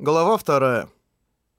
Глава вторая.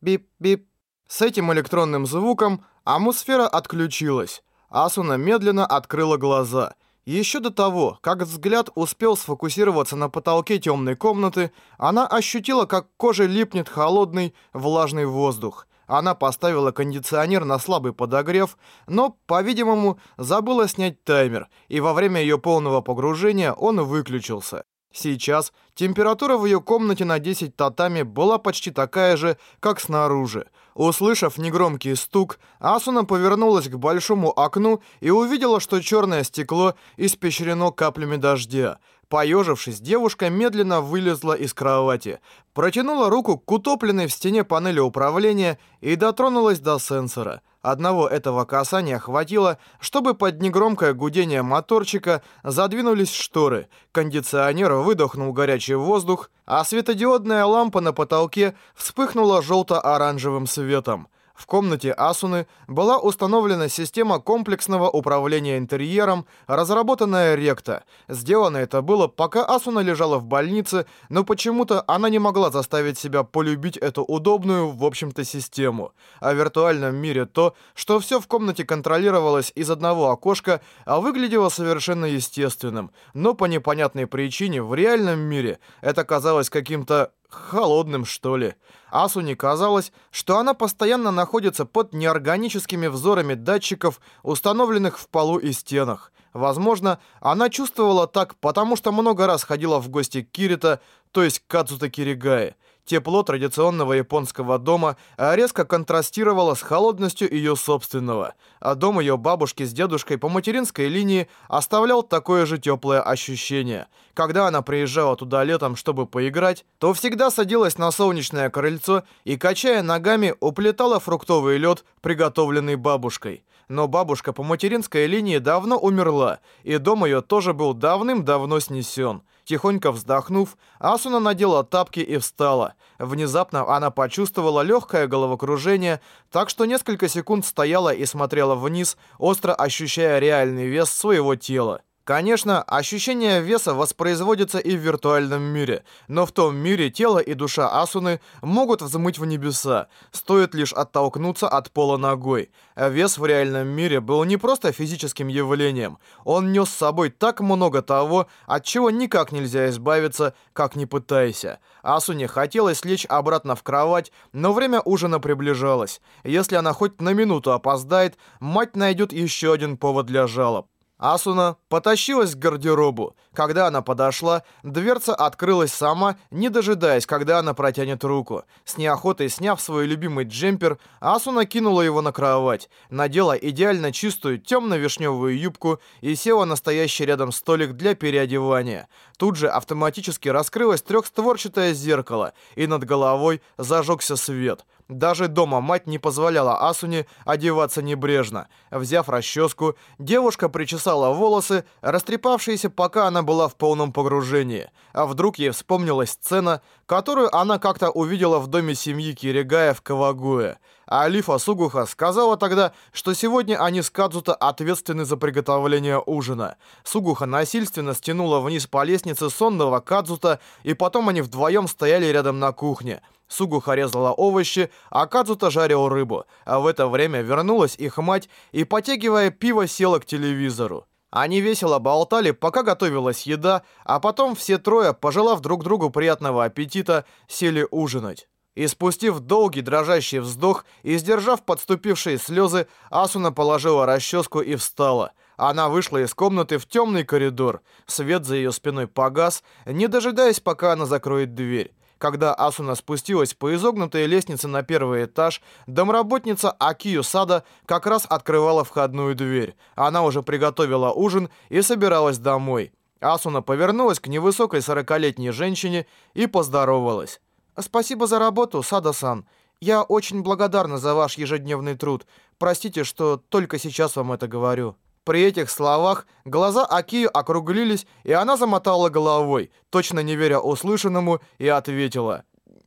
Бип-бип. С этим электронным звуком атмосфера отключилась. Асуна медленно открыла глаза. Еще до того, как взгляд успел сфокусироваться на потолке темной комнаты, она ощутила, как коже липнет холодный, влажный воздух. Она поставила кондиционер на слабый подогрев, но, по-видимому, забыла снять таймер, и во время ее полного погружения он выключился. Сейчас температура в ее комнате на 10 татами была почти такая же, как снаружи. Услышав негромкий стук, Асуна повернулась к большому окну и увидела, что черное стекло испещрено каплями дождя. Поежившись, девушка медленно вылезла из кровати, протянула руку к утопленной в стене панели управления и дотронулась до сенсора. Одного этого касания хватило, чтобы под негромкое гудение моторчика задвинулись шторы, кондиционер выдохнул горячий воздух, а светодиодная лампа на потолке вспыхнула желто-оранжевым светом. В комнате Асуны была установлена система комплексного управления интерьером, разработанная Ректа. Сделано это было, пока Асуна лежала в больнице, но почему-то она не могла заставить себя полюбить эту удобную, в общем-то, систему. А в виртуальном мире то, что все в комнате контролировалось из одного окошка, а выглядело совершенно естественным. Но по непонятной причине в реальном мире это казалось каким-то холодным, что ли. Асуне казалось, что она постоянно находится под неорганическими взорами датчиков, установленных в полу и стенах. Возможно, она чувствовала так, потому что много раз ходила в гости к Кирита, то есть к Кадзута Киригае. Тепло традиционного японского дома резко контрастировало с холодностью ее собственного, а дом ее бабушки с дедушкой по материнской линии оставлял такое же теплое ощущение. Когда она приезжала туда летом, чтобы поиграть, то всегда садилась на солнечное крыльцо и, качая ногами, уплетала фруктовый лед, приготовленный бабушкой. Но бабушка по материнской линии давно умерла, и дом ее тоже был давным-давно снесен. Тихонько вздохнув, Асуна надела тапки и встала. Внезапно она почувствовала легкое головокружение, так что несколько секунд стояла и смотрела вниз, остро ощущая реальный вес своего тела. Конечно, ощущение веса воспроизводится и в виртуальном мире, но в том мире тело и душа Асуны могут взмыть в небеса, стоит лишь оттолкнуться от пола ногой. Вес в реальном мире был не просто физическим явлением, он нес с собой так много того, от чего никак нельзя избавиться, как ни пытайся. Асуне хотелось лечь обратно в кровать, но время ужина приближалось. Если она хоть на минуту опоздает, мать найдет еще один повод для жалоб. Асуна потащилась к гардеробу. Когда она подошла, дверца открылась сама, не дожидаясь, когда она протянет руку. С неохотой сняв свой любимый джемпер, Асуна кинула его на кровать, надела идеально чистую темно-вишневую юбку и села на стоящий рядом столик для переодевания. Тут же автоматически раскрылось трехстворчатое зеркало, и над головой зажегся свет. Даже дома мать не позволяла Асуне одеваться небрежно. Взяв расческу, девушка причесала волосы, растрепавшиеся, пока она была в полном погружении. А вдруг ей вспомнилась сцена, которую она как-то увидела в доме семьи Киригая в Кавагуэ. А Алифа Сугуха сказала тогда, что сегодня они с Кадзута ответственны за приготовление ужина. Сугуха насильственно стянула вниз по лестнице сонного Кадзута, и потом они вдвоем стояли рядом на кухне. Сугуха резала овощи, а Кадзута жарил рыбу. А в это время вернулась их мать и, потягивая пиво, села к телевизору. Они весело болтали, пока готовилась еда, а потом все трое, пожелав друг другу приятного аппетита, сели ужинать. И спустив долгий дрожащий вздох и сдержав подступившие слезы, Асуна положила расческу и встала. Она вышла из комнаты в темный коридор. Свет за ее спиной погас, не дожидаясь, пока она закроет дверь. Когда Асуна спустилась по изогнутой лестнице на первый этаж, домработница Акию Сада как раз открывала входную дверь. Она уже приготовила ужин и собиралась домой. Асуна повернулась к невысокой сорокалетней женщине и поздоровалась. «Спасибо за работу, Сада-сан. Я очень благодарна за ваш ежедневный труд. Простите, что только сейчас вам это говорю». При этих словах глаза Акию округлились, и она замотала головой, точно не веря услышанному, и ответила.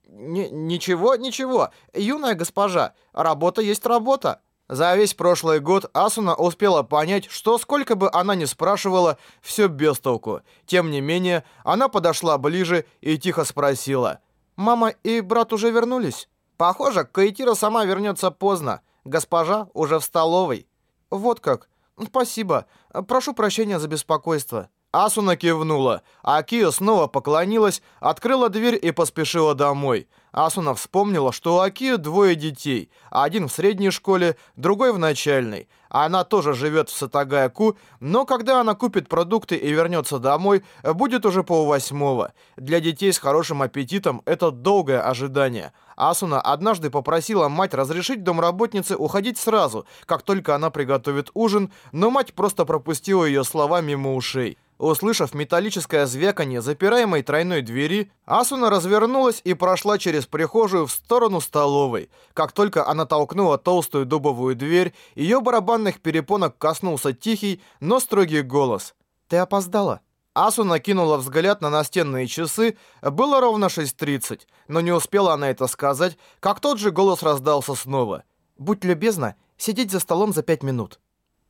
«Ничего, ничего, юная госпожа, работа есть работа». За весь прошлый год Асуна успела понять, что сколько бы она ни спрашивала, все без толку. Тем не менее, она подошла ближе и тихо спросила. Мама и брат уже вернулись? Похоже, Каитира сама вернется поздно. Госпожа уже в столовой. Вот как. Спасибо. Прошу прощения за беспокойство. Асуна кивнула, а Кио снова поклонилась, открыла дверь и поспешила домой. Асуна вспомнила, что у Акио двое детей, один в средней школе, другой в начальной. Она тоже живет в Сатагаяку, но когда она купит продукты и вернется домой, будет уже полвосьмого. Для детей с хорошим аппетитом это долгое ожидание. Асуна однажды попросила мать разрешить домработнице уходить сразу, как только она приготовит ужин, но мать просто пропустила ее слова мимо ушей. Услышав металлическое звяканье запираемой тройной двери, Асуна развернулась и прошла через прихожую в сторону столовой. Как только она толкнула толстую дубовую дверь, ее барабанных перепонок коснулся тихий, но строгий голос. «Ты опоздала?» Асуна кинула взгляд на настенные часы, было ровно 6.30, но не успела она это сказать, как тот же голос раздался снова. «Будь любезна, сидеть за столом за пять минут.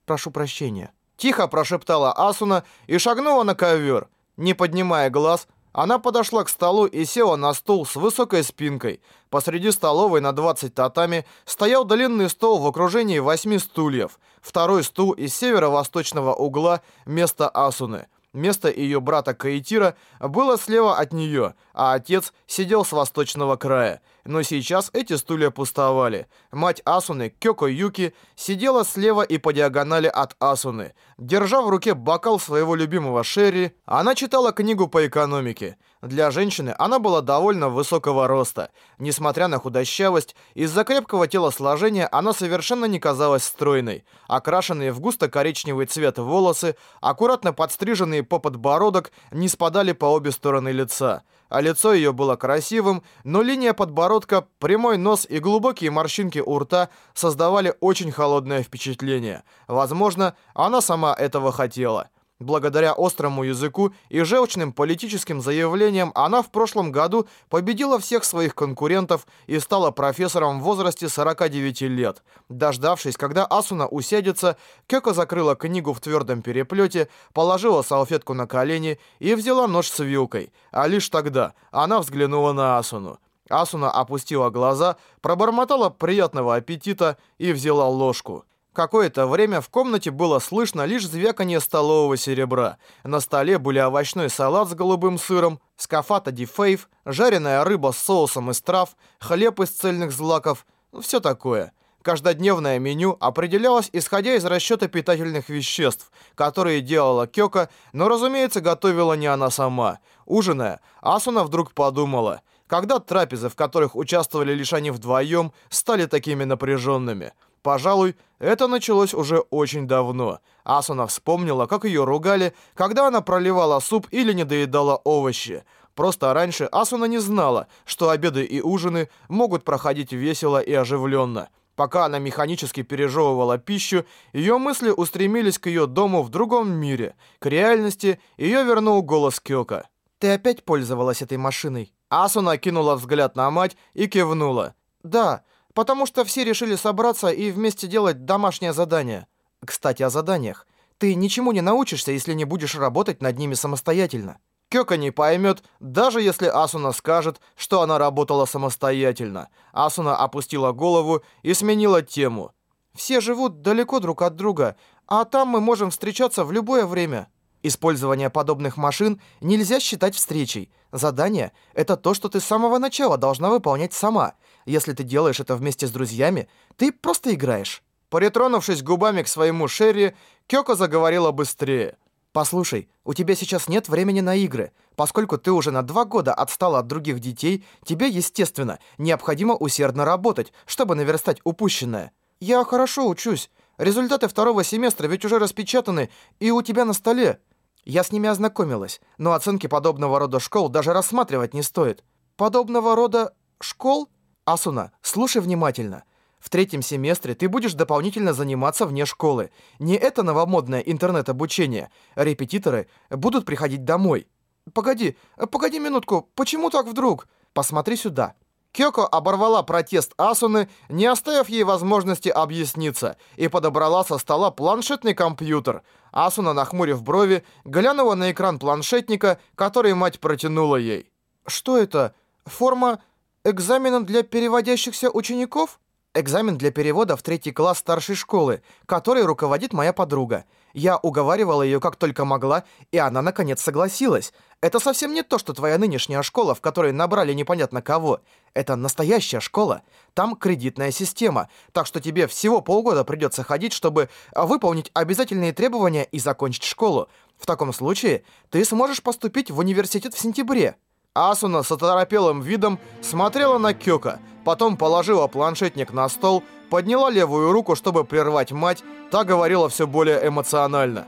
Прошу прощения». Тихо прошептала Асуна и шагнула на ковер. Не поднимая глаз, она подошла к столу и села на стул с высокой спинкой. Посреди столовой на 20 татами стоял длинный стол в окружении восьми стульев. Второй стул из северо-восточного угла место Асуны. Место ее брата Каитира было слева от нее, а отец сидел с восточного края. Но сейчас эти стулья пустовали. Мать Асуны, Кёко Юки, сидела слева и по диагонали от Асуны. Держа в руке бокал своего любимого Шерри, она читала книгу по экономике. Для женщины она была довольно высокого роста. Несмотря на худощавость, из-за крепкого телосложения она совершенно не казалась стройной. Окрашенные в густо-коричневый цвет волосы, аккуратно подстриженные по подбородок, не спадали по обе стороны лица а лицо ее было красивым, но линия подбородка, прямой нос и глубокие морщинки у рта создавали очень холодное впечатление. Возможно, она сама этого хотела. Благодаря острому языку и желчным политическим заявлениям она в прошлом году победила всех своих конкурентов и стала профессором в возрасте 49 лет. Дождавшись, когда Асуна усядется, Кёко закрыла книгу в твердом переплете, положила салфетку на колени и взяла нож с вилкой. А лишь тогда она взглянула на Асуну. Асуна опустила глаза, пробормотала приятного аппетита и взяла ложку. Какое-то время в комнате было слышно лишь звяканье столового серебра. На столе были овощной салат с голубым сыром, скафата дифейв, жареная рыба с соусом из трав, хлеб из цельных злаков, ну, все такое. Каждодневное меню определялось исходя из расчета питательных веществ, которые делала Кёка, но, разумеется, готовила не она сама. Ужиная, Асуна вдруг подумала, когда трапезы, в которых участвовали лишь они вдвоем, стали такими напряженными – Пожалуй, это началось уже очень давно. Асуна вспомнила, как ее ругали, когда она проливала суп или не доедала овощи. Просто раньше Асуна не знала, что обеды и ужины могут проходить весело и оживленно. Пока она механически пережевывала пищу, ее мысли устремились к ее дому в другом мире. К реальности ее вернул голос Кёка. «Ты опять пользовалась этой машиной?» Асуна кинула взгляд на мать и кивнула. «Да, потому что все решили собраться и вместе делать домашнее задание. Кстати, о заданиях. Ты ничему не научишься, если не будешь работать над ними самостоятельно. Кёка не поймет, даже если Асуна скажет, что она работала самостоятельно. Асуна опустила голову и сменила тему. «Все живут далеко друг от друга, а там мы можем встречаться в любое время». Использование подобных машин нельзя считать встречей. Задание — это то, что ты с самого начала должна выполнять сама. Если ты делаешь это вместе с друзьями, ты просто играешь. Притронувшись губами к своему Шерри, Кёко заговорила быстрее. «Послушай, у тебя сейчас нет времени на игры. Поскольку ты уже на два года отстала от других детей, тебе, естественно, необходимо усердно работать, чтобы наверстать упущенное. Я хорошо учусь. Результаты второго семестра ведь уже распечатаны и у тебя на столе. Я с ними ознакомилась, но оценки подобного рода школ даже рассматривать не стоит. Подобного рода школ? Асуна, слушай внимательно. В третьем семестре ты будешь дополнительно заниматься вне школы. Не это новомодное интернет-обучение. Репетиторы будут приходить домой. Погоди, погоди минутку, почему так вдруг? Посмотри сюда. Кёко оборвала протест Асуны, не оставив ей возможности объясниться, и подобрала со стола планшетный компьютер. Асуна, нахмурив брови, глянула на экран планшетника, который мать протянула ей. «Что это? форма экзамена для переводящихся учеников? Экзамен для перевода в третий класс старшей школы, которой руководит моя подруга. Я уговаривала ее как только могла, и она наконец согласилась. Это совсем не то, что твоя нынешняя школа, в которой набрали непонятно кого. Это настоящая школа. Там кредитная система, так что тебе всего полгода придется ходить, чтобы выполнить обязательные требования и закончить школу. В таком случае ты сможешь поступить в университет в сентябре. Асуна с оторопелым видом смотрела на Кёка, потом положила планшетник на стол, подняла левую руку, чтобы прервать мать, та говорила все более эмоционально.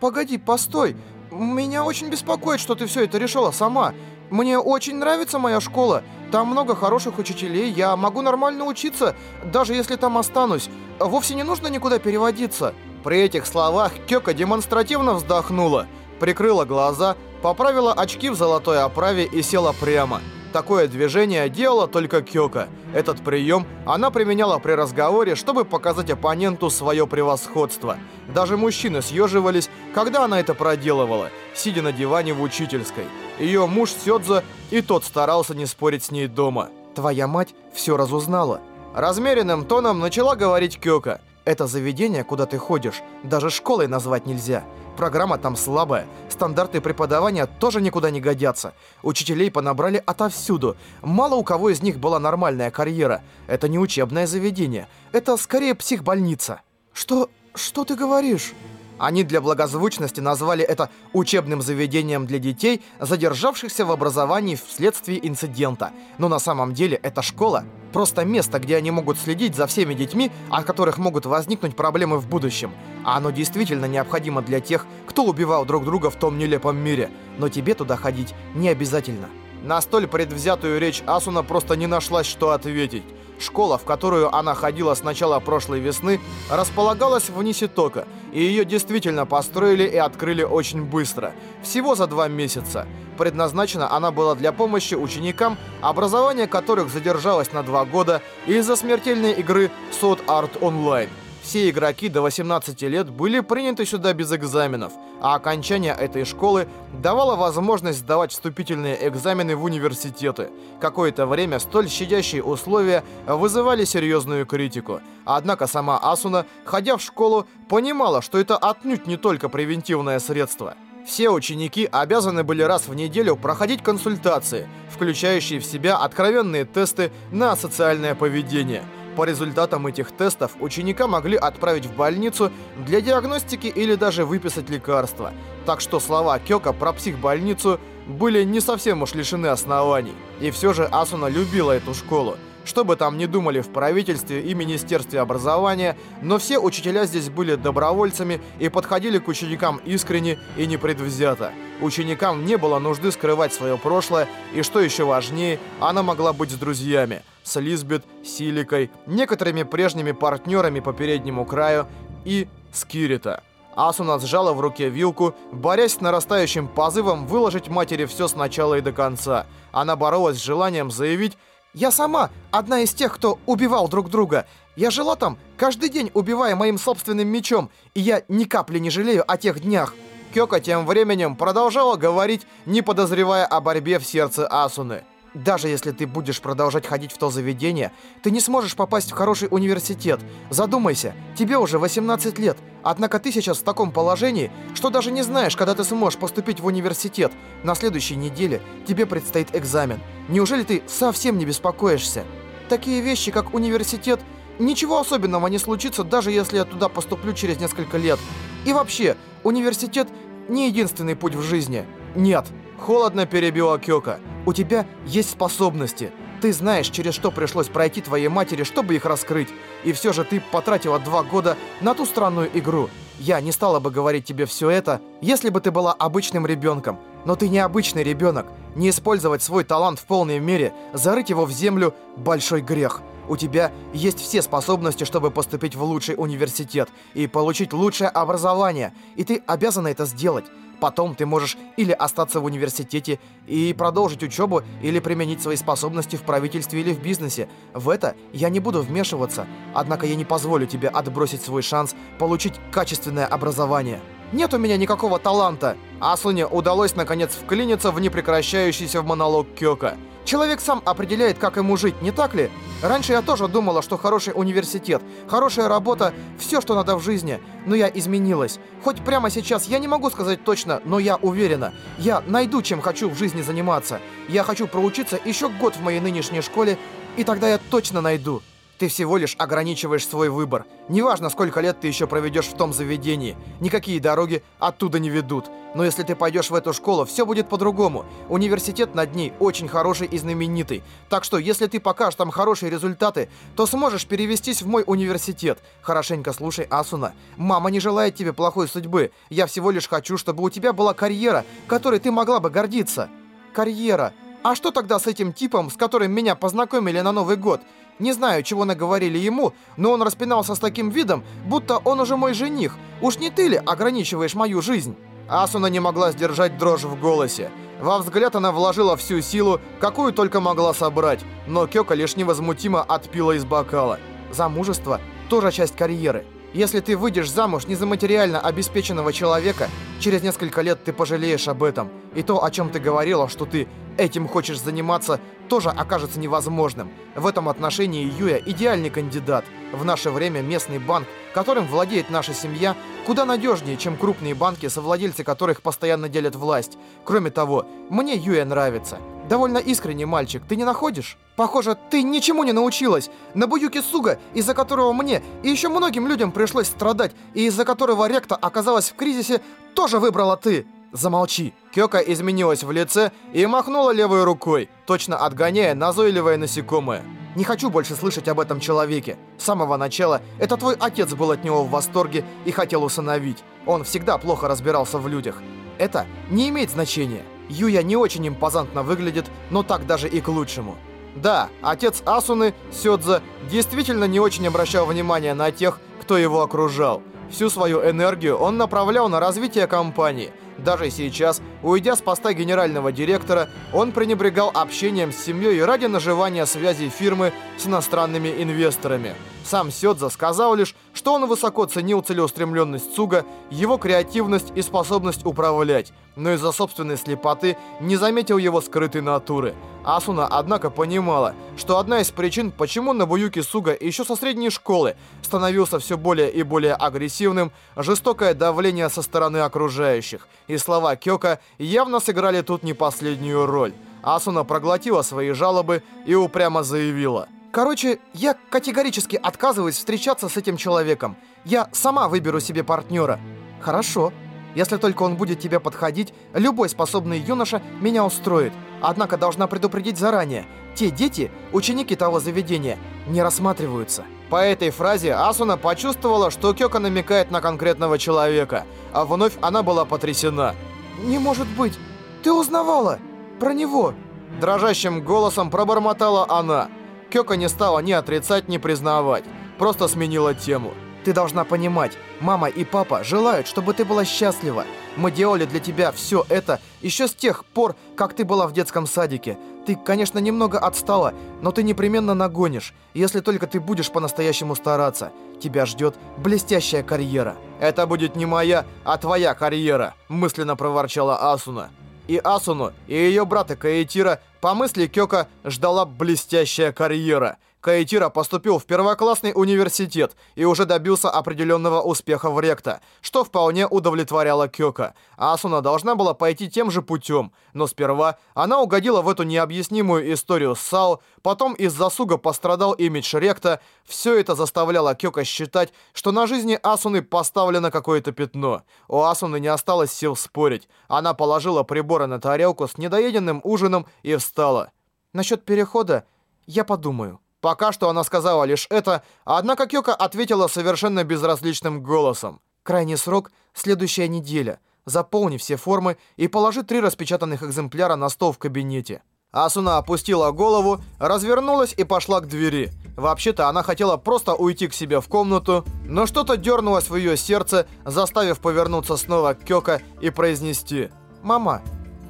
«Погоди, постой, меня очень беспокоит, что ты все это решила сама. Мне очень нравится моя школа, там много хороших учителей, я могу нормально учиться, даже если там останусь. Вовсе не нужно никуда переводиться». При этих словах Кёка демонстративно вздохнула, прикрыла глаза, поправила очки в золотой оправе и села прямо. Такое движение делала только Кёка. Этот прием она применяла при разговоре, чтобы показать оппоненту свое превосходство. Даже мужчины съеживались, когда она это проделывала, сидя на диване в учительской. Ее муж Сёдзо и тот старался не спорить с ней дома. «Твоя мать все разузнала». Размеренным тоном начала говорить Кёка. «Это заведение, куда ты ходишь, даже школой назвать нельзя». Программа там слабая, стандарты преподавания тоже никуда не годятся. Учителей понабрали отовсюду. Мало у кого из них была нормальная карьера. Это не учебное заведение. Это скорее психбольница. Что... что ты говоришь? Они для благозвучности назвали это учебным заведением для детей, задержавшихся в образовании вследствие инцидента. Но на самом деле это школа. Просто место, где они могут следить за всеми детьми, от которых могут возникнуть проблемы в будущем. А оно действительно необходимо для тех, кто убивал друг друга в том нелепом мире. Но тебе туда ходить не обязательно. На столь предвзятую речь Асуна просто не нашлась, что ответить. Школа, в которую она ходила с начала прошлой весны, располагалась в Ниситока, и ее действительно построили и открыли очень быстро, всего за два месяца. Предназначена она была для помощи ученикам, образование которых задержалось на два года из-за смертельной игры Sword Art Online. Все игроки до 18 лет были приняты сюда без экзаменов, а окончание этой школы давало возможность сдавать вступительные экзамены в университеты. Какое-то время столь щадящие условия вызывали серьезную критику. Однако сама Асуна, ходя в школу, понимала, что это отнюдь не только превентивное средство. Все ученики обязаны были раз в неделю проходить консультации, включающие в себя откровенные тесты на социальное поведение – по результатам этих тестов ученика могли отправить в больницу для диагностики или даже выписать лекарства. Так что слова Кёка про психбольницу были не совсем уж лишены оснований. И все же Асуна любила эту школу. Что бы там ни думали в правительстве и Министерстве образования, но все учителя здесь были добровольцами и подходили к ученикам искренне и непредвзято. Ученикам не было нужды скрывать свое прошлое, и что еще важнее, она могла быть с друзьями с Лизбет, Силикой, некоторыми прежними партнерами по переднему краю и с Кирита. Асуна сжала в руке вилку, борясь с нарастающим позывом выложить матери все сначала и до конца. Она боролась с желанием заявить «Я сама одна из тех, кто убивал друг друга. Я жила там, каждый день убивая моим собственным мечом, и я ни капли не жалею о тех днях». Кёка тем временем продолжала говорить, не подозревая о борьбе в сердце Асуны. Даже если ты будешь продолжать ходить в то заведение, ты не сможешь попасть в хороший университет. Задумайся, тебе уже 18 лет, однако ты сейчас в таком положении, что даже не знаешь, когда ты сможешь поступить в университет. На следующей неделе тебе предстоит экзамен. Неужели ты совсем не беспокоишься? Такие вещи, как университет, ничего особенного не случится, даже если я туда поступлю через несколько лет. И вообще, университет не единственный путь в жизни. Нет, холодно перебила Кёка. У тебя есть способности. Ты знаешь, через что пришлось пройти твоей матери, чтобы их раскрыть. И все же ты потратила два года на ту странную игру. Я не стала бы говорить тебе все это, если бы ты была обычным ребенком. Но ты не обычный ребенок. Не использовать свой талант в полной мере, зарыть его в землю – большой грех. У тебя есть все способности, чтобы поступить в лучший университет и получить лучшее образование, и ты обязана это сделать. Потом ты можешь или остаться в университете и продолжить учебу, или применить свои способности в правительстве или в бизнесе. В это я не буду вмешиваться, однако я не позволю тебе отбросить свой шанс получить качественное образование. Нет у меня никакого таланта. Асуне удалось наконец вклиниться в непрекращающийся в монолог Кёка. Человек сам определяет, как ему жить, не так ли? Раньше я тоже думала, что хороший университет, хорошая работа – все, что надо в жизни. Но я изменилась. Хоть прямо сейчас я не могу сказать точно, но я уверена. Я найду, чем хочу в жизни заниматься. Я хочу проучиться еще год в моей нынешней школе, и тогда я точно найду. Ты всего лишь ограничиваешь свой выбор. Неважно, сколько лет ты еще проведешь в том заведении. Никакие дороги оттуда не ведут. Но если ты пойдешь в эту школу, все будет по-другому. Университет над ней очень хороший и знаменитый. Так что, если ты покажешь там хорошие результаты, то сможешь перевестись в мой университет. Хорошенько слушай, Асуна. Мама не желает тебе плохой судьбы. Я всего лишь хочу, чтобы у тебя была карьера, которой ты могла бы гордиться. Карьера. А что тогда с этим типом, с которым меня познакомили на Новый год? Не знаю, чего наговорили ему, но он распинался с таким видом, будто он уже мой жених. Уж не ты ли ограничиваешь мою жизнь?» Асуна не могла сдержать дрожь в голосе. Во взгляд она вложила всю силу, какую только могла собрать, но Кёка лишь невозмутимо отпила из бокала. Замужество – тоже часть карьеры. Если ты выйдешь замуж не за материально обеспеченного человека, через несколько лет ты пожалеешь об этом. И то, о чем ты говорила, что ты этим хочешь заниматься, тоже окажется невозможным. В этом отношении Юя идеальный кандидат. В наше время местный банк, которым владеет наша семья, куда надежнее, чем крупные банки, совладельцы которых постоянно делят власть. Кроме того, мне Юя нравится. Довольно искренний мальчик, ты не находишь? Похоже, ты ничему не научилась. Набуюки Суга, из-за которого мне и еще многим людям пришлось страдать, и из-за которого Ректа оказалась в кризисе, тоже выбрала ты. Замолчи. Кёка изменилась в лице и махнула левой рукой, точно отгоняя назойливое насекомое. Не хочу больше слышать об этом человеке. С самого начала это твой отец был от него в восторге и хотел усыновить. Он всегда плохо разбирался в людях. Это не имеет значения. Юя не очень импозантно выглядит, но так даже и к лучшему. Да, отец Асуны, Сёдза, действительно не очень обращал внимания на тех, кто его окружал. Всю свою энергию он направлял на развитие компании – даже сейчас, уйдя с поста генерального директора, он пренебрегал общением с семьей ради наживания связей фирмы с иностранными инвесторами. Сам Сёдза сказал лишь, что он высоко ценил целеустремленность Цуга, его креативность и способность управлять, но из-за собственной слепоты не заметил его скрытой натуры. Асуна, однако, понимала, что одна из причин, почему Набуюки Суга еще со средней школы становился все более и более агрессивным, жестокое давление со стороны окружающих, и слова Кёка явно сыграли тут не последнюю роль. Асуна проглотила свои жалобы и упрямо заявила – Короче, я категорически отказываюсь встречаться с этим человеком. Я сама выберу себе партнера. Хорошо. Если только он будет тебе подходить, любой способный юноша меня устроит. Однако должна предупредить заранее. Те дети, ученики того заведения, не рассматриваются. По этой фразе Асуна почувствовала, что Кёка намекает на конкретного человека, а вновь она была потрясена. «Не может быть! Ты узнавала! Про него!» Дрожащим голосом пробормотала она. Кёка не стала ни отрицать, ни признавать. Просто сменила тему. Ты должна понимать, мама и папа желают, чтобы ты была счастлива. Мы делали для тебя все это еще с тех пор, как ты была в детском садике. Ты, конечно, немного отстала, но ты непременно нагонишь, если только ты будешь по-настоящему стараться. Тебя ждет блестящая карьера. Это будет не моя, а твоя карьера, мысленно проворчала Асуна. И Асуну, и ее брата Каэтира по мысли Кёка ждала блестящая карьера – Каэтира поступил в первоклассный университет и уже добился определенного успеха в Ректа, что вполне удовлетворяло Кёка. Асуна должна была пойти тем же путем, но сперва она угодила в эту необъяснимую историю с Сао, потом из засуга пострадал имидж Ректа. Все это заставляло Кёка считать, что на жизни Асуны поставлено какое-то пятно. У Асуны не осталось сил спорить. Она положила приборы на тарелку с недоеденным ужином и встала. «Насчет перехода я подумаю». Пока что она сказала лишь это, однако Кёка ответила совершенно безразличным голосом. «Крайний срок — следующая неделя. Заполни все формы и положи три распечатанных экземпляра на стол в кабинете». Асуна опустила голову, развернулась и пошла к двери. Вообще-то она хотела просто уйти к себе в комнату, но что-то дернулось в ее сердце, заставив повернуться снова к Кёка и произнести «Мама».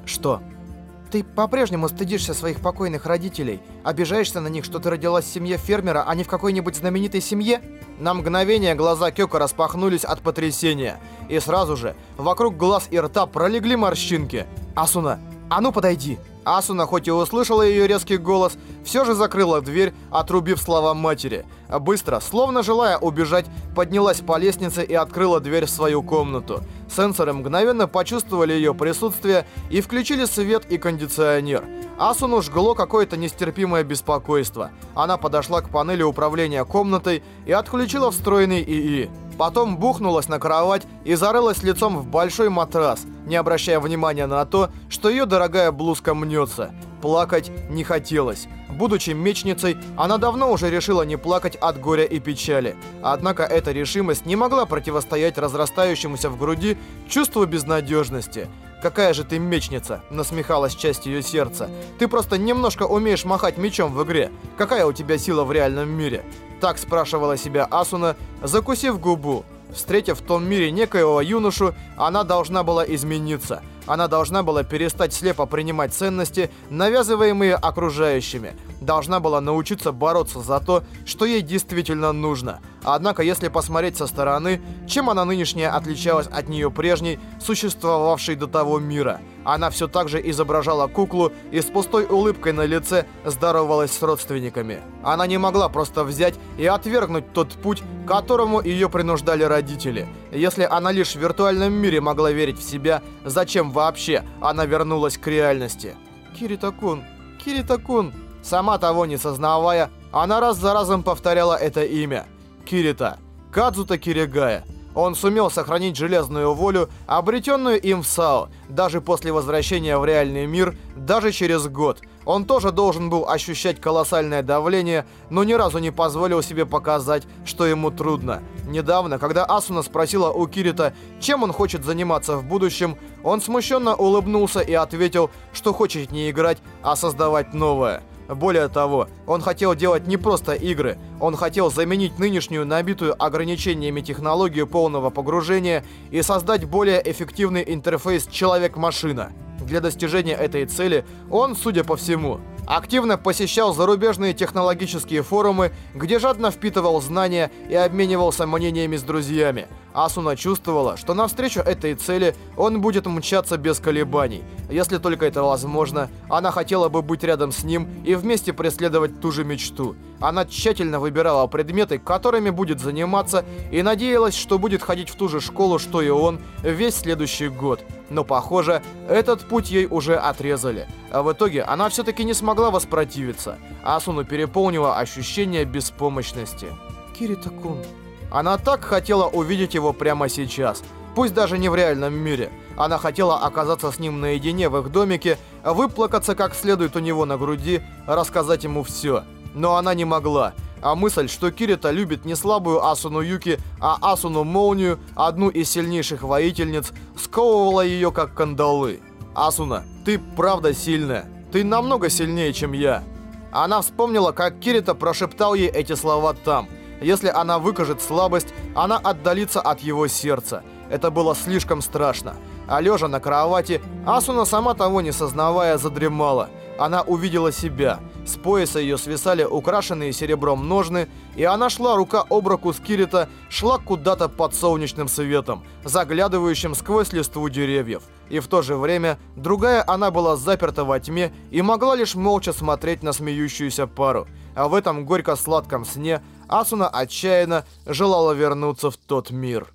«Что?» Ты по-прежнему стыдишься своих покойных родителей? Обижаешься на них, что ты родилась в семье фермера, а не в какой-нибудь знаменитой семье? На мгновение глаза Кёка распахнулись от потрясения. И сразу же вокруг глаз и рта пролегли морщинки. «Асуна, а ну подойди!» Асуна, хоть и услышала ее резкий голос, все же закрыла дверь, отрубив слова матери. Быстро, словно желая убежать, поднялась по лестнице и открыла дверь в свою комнату. Сенсоры мгновенно почувствовали ее присутствие и включили свет и кондиционер. Асуну жгло какое-то нестерпимое беспокойство. Она подошла к панели управления комнатой и отключила встроенный ИИ. Потом бухнулась на кровать и зарылась лицом в большой матрас, не обращая внимания на то, что ее дорогая блузка мнется. Плакать не хотелось. Будучи мечницей, она давно уже решила не плакать от горя и печали. Однако эта решимость не могла противостоять разрастающемуся в груди чувству безнадежности. «Какая же ты мечница!» – насмехалась часть ее сердца. «Ты просто немножко умеешь махать мечом в игре. Какая у тебя сила в реальном мире?» Так спрашивала себя Асуна, закусив губу. Встретив в том мире некоего юношу, она должна была измениться. Она должна была перестать слепо принимать ценности, навязываемые окружающими. Должна была научиться бороться за то, что ей действительно нужно. Однако, если посмотреть со стороны, чем она нынешняя отличалась от нее прежней, существовавшей до того мира – она все так же изображала куклу и с пустой улыбкой на лице здоровалась с родственниками. Она не могла просто взять и отвергнуть тот путь, которому ее принуждали родители. Если она лишь в виртуальном мире могла верить в себя, зачем вообще она вернулась к реальности? Кирита-кун, Кирита-кун. Сама того не сознавая, она раз за разом повторяла это имя. Кирита. Кадзута Киригая. Он сумел сохранить железную волю, обретенную им в САО, даже после возвращения в реальный мир, даже через год. Он тоже должен был ощущать колоссальное давление, но ни разу не позволил себе показать, что ему трудно. Недавно, когда Асуна спросила у Кирита, чем он хочет заниматься в будущем, он смущенно улыбнулся и ответил, что хочет не играть, а создавать новое. Более того, он хотел делать не просто игры, он хотел заменить нынешнюю набитую ограничениями технологию полного погружения и создать более эффективный интерфейс человек-машина. Для достижения этой цели он, судя по всему, активно посещал зарубежные технологические форумы, где жадно впитывал знания и обменивался мнениями с друзьями. Асуна чувствовала, что навстречу этой цели он будет мчаться без колебаний. Если только это возможно, она хотела бы быть рядом с ним и вместе преследовать ту же мечту. Она тщательно выбирала предметы, которыми будет заниматься, и надеялась, что будет ходить в ту же школу, что и он, весь следующий год. Но, похоже, этот путь ей уже отрезали. А в итоге она все-таки не смогла воспротивиться. Асуну переполнило ощущение беспомощности. «Кирита-кун...» Она так хотела увидеть его прямо сейчас. Пусть даже не в реальном мире. Она хотела оказаться с ним наедине в их домике, выплакаться как следует у него на груди, рассказать ему все. Но она не могла. А мысль, что Кирита любит не слабую Асуну Юки, а Асуну Молнию, одну из сильнейших воительниц, сковывала ее как кандалы. «Асуна, ты правда сильная. Ты намного сильнее, чем я». Она вспомнила, как Кирита прошептал ей эти слова там – если она выкажет слабость, она отдалится от его сердца. Это было слишком страшно. А лежа на кровати, Асуна, сама того не сознавая, задремала. Она увидела себя. С пояса ее свисали украшенные серебром ножны, и она шла рука об руку с Кирита, шла куда-то под солнечным светом, заглядывающим сквозь листву деревьев. И в то же время другая она была заперта во тьме и могла лишь молча смотреть на смеющуюся пару. А в этом горько-сладком сне Асуна отчаянно желала вернуться в тот мир.